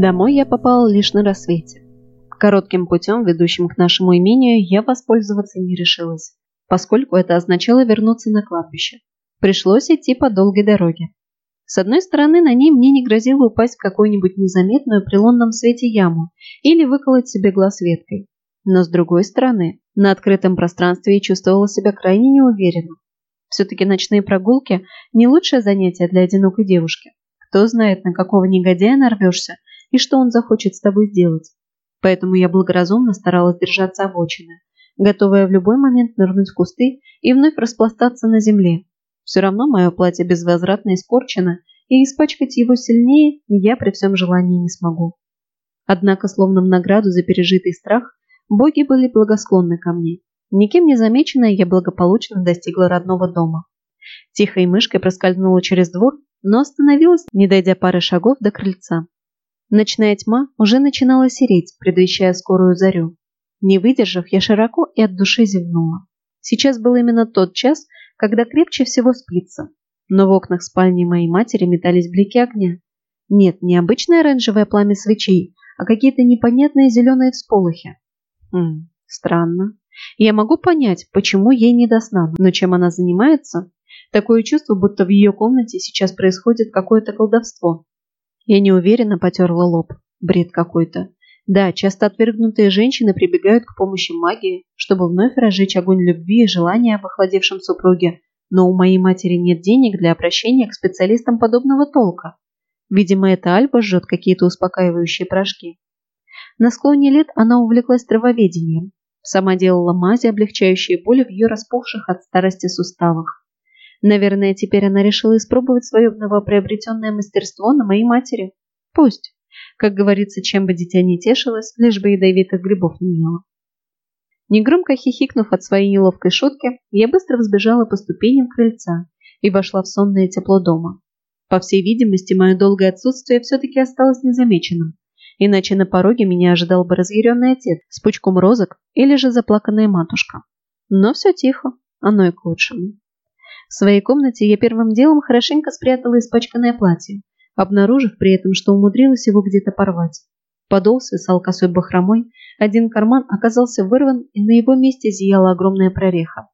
Домой я попал лишь на рассвете. Коротким путем, ведущим к нашему имению, я воспользоваться не решилась, поскольку это означало вернуться на кладбище. Пришлось идти по долгой дороге. С одной стороны, на ней мне не грозило упасть в какую-нибудь незаметную при лунном свете яму или выколоть себе глаз веткой. Но с другой стороны, на открытом пространстве я чувствовала себя крайне неуверенно. Все-таки ночные прогулки – не лучшее занятие для одинокой девушки. Кто знает, на какого негодяя нарвешься и что он захочет с тобой сделать. Поэтому я благоразумно старалась держаться обочины, готовая в любой момент нырнуть в кусты и вновь распластаться на земле. Все равно мое платье безвозвратно испорчено, и испачкать его сильнее я при всем желании не смогу. Однако, словно в награду за пережитый страх, боги были благосклонны ко мне. Никем не замеченная, я благополучно достигла родного дома. Тихой мышкой проскользнула через двор, но остановилась, не дойдя пары шагов до крыльца. Ночная тьма уже начинала сереть, предвещая скорую зарю. Не выдержав, я широко и от души зевнула. Сейчас был именно тот час, когда крепче всего спится. Но в окнах спальни моей матери метались блики огня. Нет, не обычное оранжевое пламя свечей, а какие-то непонятные зеленые всполохи. Хм, странно. Я могу понять, почему ей не до сна, но чем она занимается? Такое чувство, будто в ее комнате сейчас происходит какое-то колдовство. Я неуверенно потерла лоб. Бред какой-то. Да, часто отвергнутые женщины прибегают к помощи магии, чтобы вновь разжечь огонь любви и желания в охладевшем супруге, но у моей матери нет денег для обращения к специалистам подобного толка. Видимо, эта Альба жжет какие-то успокаивающие порошки. На склоне лет она увлеклась травоведением. Сама делала мази, облегчающие боли в ее распухших от старости суставах. Наверное, теперь она решила испробовать свое новоприобретенное мастерство на моей матери. Пусть. Как говорится, чем бы дитя не тешилось, лишь бы ядовитых грибов не ела. Негромко хихикнув от своей неловкой шутки, я быстро взбежала по ступеням крыльца и вошла в сонное тепло дома. По всей видимости, мое долгое отсутствие все-таки осталось незамеченным, иначе на пороге меня ожидал бы разъяренный отец с пучком розок или же заплаканная матушка. Но все тихо, оно и к лучшему. В своей комнате я первым делом хорошенько спрятала испачканное платье, обнаружив при этом, что умудрилась его где-то порвать. Подол свисал косой бахромой, один карман оказался вырван, и на его месте зияла огромная прореха.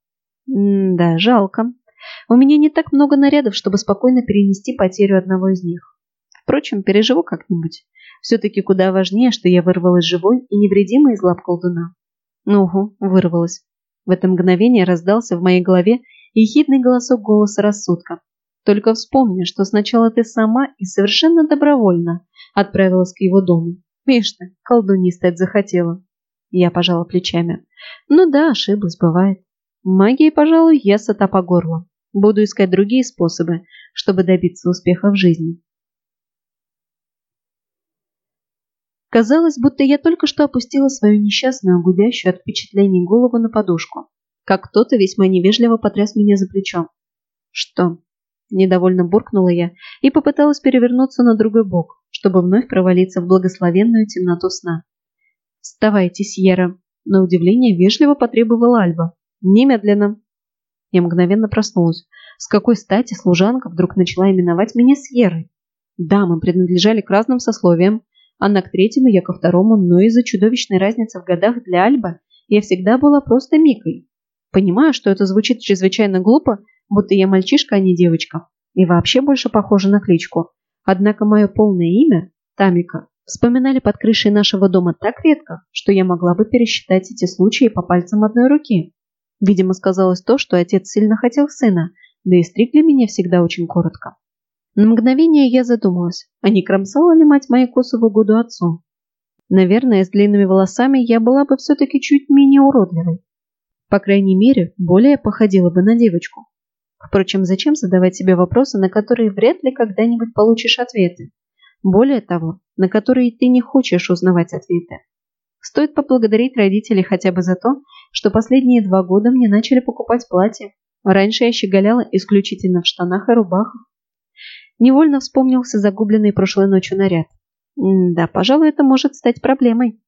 М да, жалко. У меня не так много нарядов, чтобы спокойно перенести потерю одного из них. Впрочем, переживу как-нибудь. Все-таки куда важнее, что я вырвалась живой и невредимой из лап колдуна. Ну, угу, вырвалась. В это мгновение раздался в моей голове ехидный голосок голоса рассудка. Только вспомни, что сначала ты сама и совершенно добровольно отправилась к его дому. Видишь ты, колдуньей стать захотела. Я пожала плечами. Ну да, ошиблась, бывает. Магией, пожалуй, я сыта по горло. Буду искать другие способы, чтобы добиться успеха в жизни. Казалось, будто я только что опустила свою несчастную, гудящую от впечатлений голову на подушку как кто-то весьма невежливо потряс меня за плечом. «Что?» – недовольно буркнула я и попыталась перевернуться на другой бок, чтобы вновь провалиться в благословенную темноту сна. «Вставайте, Сьерра!» – на удивление вежливо потребовала Альба. «Немедленно!» Я мгновенно проснулась. С какой стати служанка вдруг начала именовать меня Сьеррой? Да, мы принадлежали к разным сословиям. Она к третьему, я ко второму, но из-за чудовищной разницы в годах для Альба я всегда была просто Микой. Понимаю, что это звучит чрезвычайно глупо, будто я мальчишка, а не девочка. И вообще больше похоже на кличку. Однако мое полное имя, Тамика, вспоминали под крышей нашего дома так редко, что я могла бы пересчитать эти случаи по пальцам одной руки. Видимо, сказалось то, что отец сильно хотел сына, да и стригли меня всегда очень коротко. На мгновение я задумалась, а не кромсала ли мать мои косы в отцу? Наверное, с длинными волосами я была бы все-таки чуть менее уродливой. По крайней мере, более походила бы на девочку. Впрочем, зачем задавать себе вопросы, на которые вряд ли когда-нибудь получишь ответы? Более того, на которые ты не хочешь узнавать ответы. Стоит поблагодарить родителей хотя бы за то, что последние два года мне начали покупать платья. Раньше я щеголяла исключительно в штанах и рубахах. Невольно вспомнился загубленный прошлой ночью наряд. М да, пожалуй, это может стать проблемой.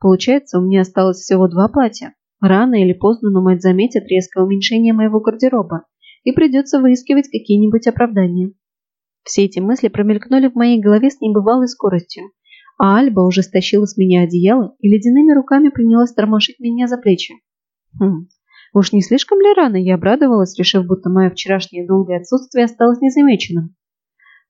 Получается, у меня осталось всего два платья. Рано или поздно, но мать заметит резкое уменьшение моего гардероба, и придется выискивать какие-нибудь оправдания. Все эти мысли промелькнули в моей голове с небывалой скоростью, а Альба уже стащила с меня одеяло и ледяными руками принялась тормошить меня за плечи. Хм, уж не слишком ли рано я обрадовалась, решив, будто мое вчерашнее долгое отсутствие осталось незамеченным.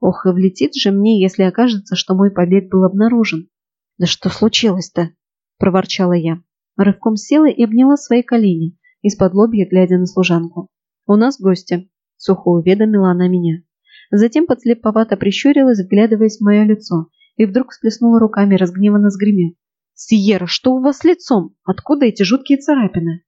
Ох, и влетит же мне, если окажется, что мой побег был обнаружен. Да что случилось-то? проворчала я. Рывком села и обняла свои колени, из-под лобья глядя на служанку. «У нас гости», — сухо уведомила она меня. Затем подслеповато прищурилась, вглядываясь в мое лицо, и вдруг всплеснула руками, разгневанно сгремев. «Сиера, что у вас с лицом? Откуда эти жуткие царапины?»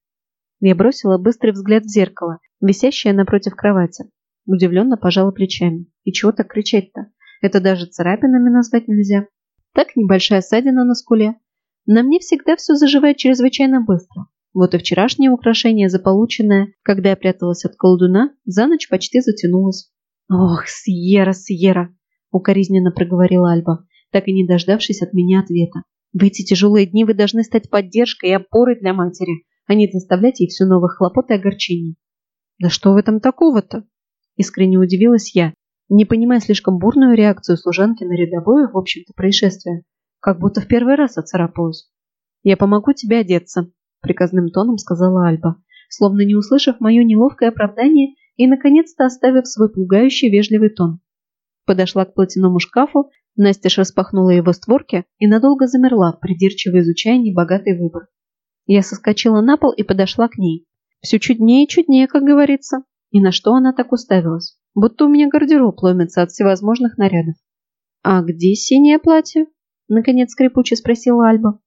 Я бросила быстрый взгляд в зеркало, висящее напротив кровати. Удивленно пожала плечами. И чего так кричать-то? Это даже царапинами назвать нельзя. Так небольшая ссадина на скуле. На мне всегда все заживает чрезвычайно быстро. Вот и вчерашнее украшение, заполученное, когда я пряталась от колдуна, за ночь почти затянулось. «Ох, Сьерра, Сьерра!» — укоризненно проговорила Альба, так и не дождавшись от меня ответа. «В эти тяжелые дни вы должны стать поддержкой и опорой для матери, а не доставлять ей все новых хлопот и огорчений». «Да что в этом такого-то?» — искренне удивилась я, не понимая слишком бурную реакцию служанки на рядовое, в общем-то, происшествие, как будто в первый раз оцарапалась. «Я помогу тебе одеться», — приказным тоном сказала Альба, словно не услышав мое неловкое оправдание и, наконец-то, оставив свой пугающий вежливый тон. Подошла к платяному шкафу, Настеж распахнула его створки и надолго замерла, придирчиво изучая небогатый выбор. Я соскочила на пол и подошла к ней. Все чуднее и чуднее, как говорится. И на что она так уставилась? Будто у меня гардероб ломится от всевозможных нарядов. «А где синее платье?» Наконец скрипуче спросила Альба.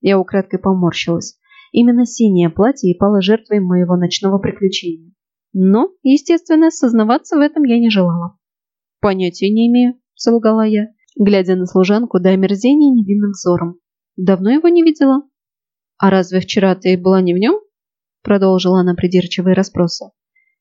Я украдкой поморщилась. Именно синее платье и пало жертвой моего ночного приключения. Но, естественно, сознаваться в этом я не желала. «Понятия не имею», — солгала я, глядя на служанку до омерзения невинным взором. «Давно его не видела». «А разве вчера ты была не в нем?» Продолжила она придирчивые расспросы.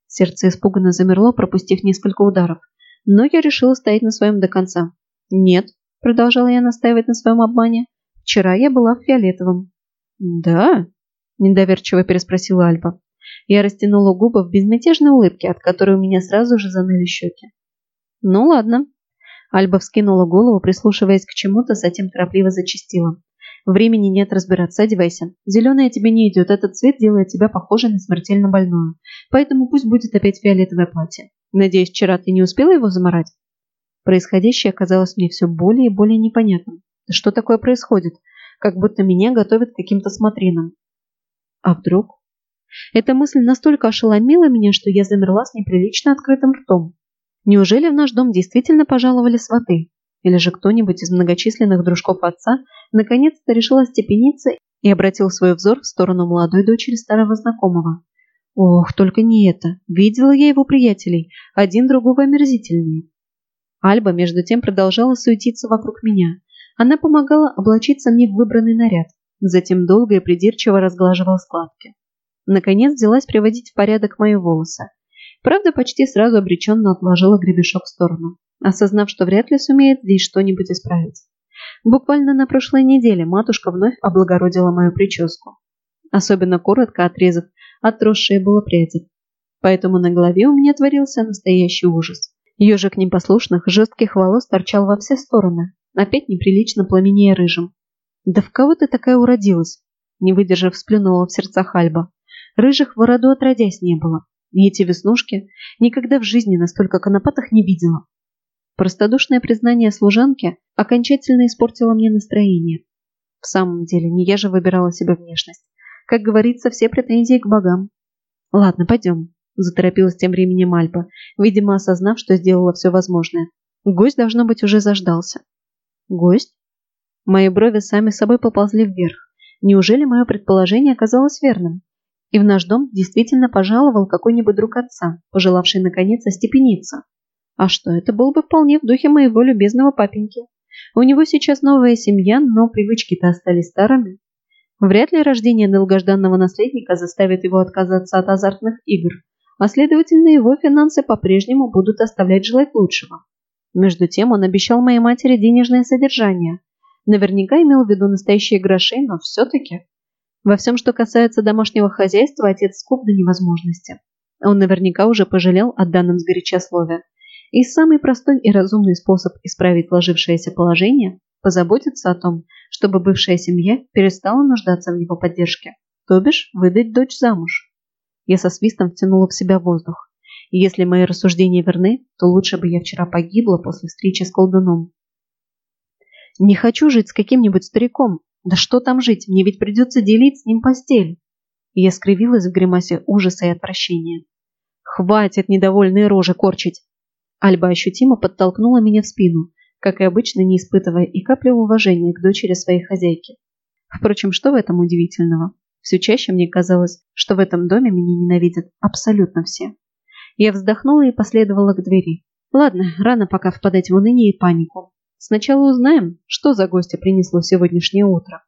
Сердце испуганно замерло, пропустив несколько ударов. Но я решила стоять на своем до конца. «Нет», — продолжала я настаивать на своем обмане, «вчера я была в фиолетовом». «Да?» — недоверчиво переспросила Альба. Я растянула губы в безмятежной улыбке, от которой у меня сразу же заныли щеки. «Ну ладно». Альба вскинула голову, прислушиваясь к чему-то, затем торопливо зачастила. «Времени нет разбираться, одевайся. Зеленое тебе не идет, этот цвет делает тебя похожей на смертельно больную. Поэтому пусть будет опять фиолетовое платье. Надеюсь, вчера ты не успела его заморать?» Происходящее оказалось мне все более и более непонятным. Что такое происходит? Как будто меня готовят к каким-то смотринам. А вдруг? Эта мысль настолько ошеломила меня, что я замерла с неприлично открытым ртом. Неужели в наш дом действительно пожаловали сваты? Или же кто-нибудь из многочисленных дружков отца наконец-то решил остепениться и обратил свой взор в сторону молодой дочери старого знакомого? Ох, только не это. Видела я его приятелей, один другого омерзительнее. Альба, между тем, продолжала суетиться вокруг меня. Она помогала облачиться мне в выбранный наряд, затем долго и придирчиво разглаживала складки. Наконец взялась приводить в порядок мои волосы. Правда, почти сразу обреченно отложила гребешок в сторону, осознав, что вряд ли сумеет здесь что-нибудь исправить. Буквально на прошлой неделе матушка вновь облагородила мою прическу. Особенно коротко отрезав отросшие было пряди. Поэтому на голове у меня творился настоящий ужас. Ежик непослушных, жестких волос торчал во все стороны, опять неприлично пламенея рыжим. «Да в кого ты такая уродилась?» Не выдержав, сплюнула в сердцах Альба. Рыжих в роду отродясь не было. И эти веснушки никогда в жизни настолько конопатых не видела. Простодушное признание служанки окончательно испортило мне настроение. В самом деле, не я же выбирала себе внешность. Как говорится, все претензии к богам. Ладно, пойдем, заторопилась тем временем Альба, видимо, осознав, что сделала все возможное. Гость, должно быть, уже заждался. Гость? Мои брови сами собой поползли вверх. Неужели мое предположение оказалось верным? И в наш дом действительно пожаловал какой-нибудь друг отца, пожелавший наконец остепениться. А что, это было бы вполне в духе моего любезного папеньки. У него сейчас новая семья, но привычки-то остались старыми. Вряд ли рождение долгожданного наследника заставит его отказаться от азартных игр, а его финансы по-прежнему будут оставлять желать лучшего. Между тем он обещал моей матери денежное содержание. Наверняка имел в виду настоящие гроши, но все-таки... Во всем, что касается домашнего хозяйства, отец скуп до невозможности. Он наверняка уже пожалел о данном сгоряча слове. И самый простой и разумный способ исправить сложившееся положение позаботиться о том, чтобы бывшая семья перестала нуждаться в его поддержке, то бишь выдать дочь замуж. Я со свистом втянула в себя воздух. И если мои рассуждения верны, то лучше бы я вчера погибла после встречи с колдуном. Не хочу жить с каким-нибудь стариком. Да что там жить, мне ведь придется делить с ним постель. И я скривилась в гримасе ужаса и отвращения. Хватит недовольные рожи корчить. Альба ощутимо подтолкнула меня в спину, как и обычно не испытывая и капли уважения к дочери своей хозяйки. Впрочем, что в этом удивительного? Все чаще мне казалось, что в этом доме меня ненавидят абсолютно все. Я вздохнула и последовала к двери. Ладно, рано пока впадать в уныние и панику. Сначала узнаем, что за гостя принесло сегодняшнее утро.